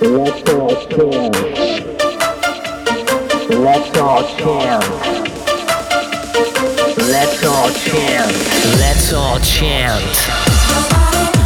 Let's all chant. Let's all chant. Let's all chant. Let's all chant.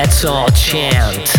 Let's all chant.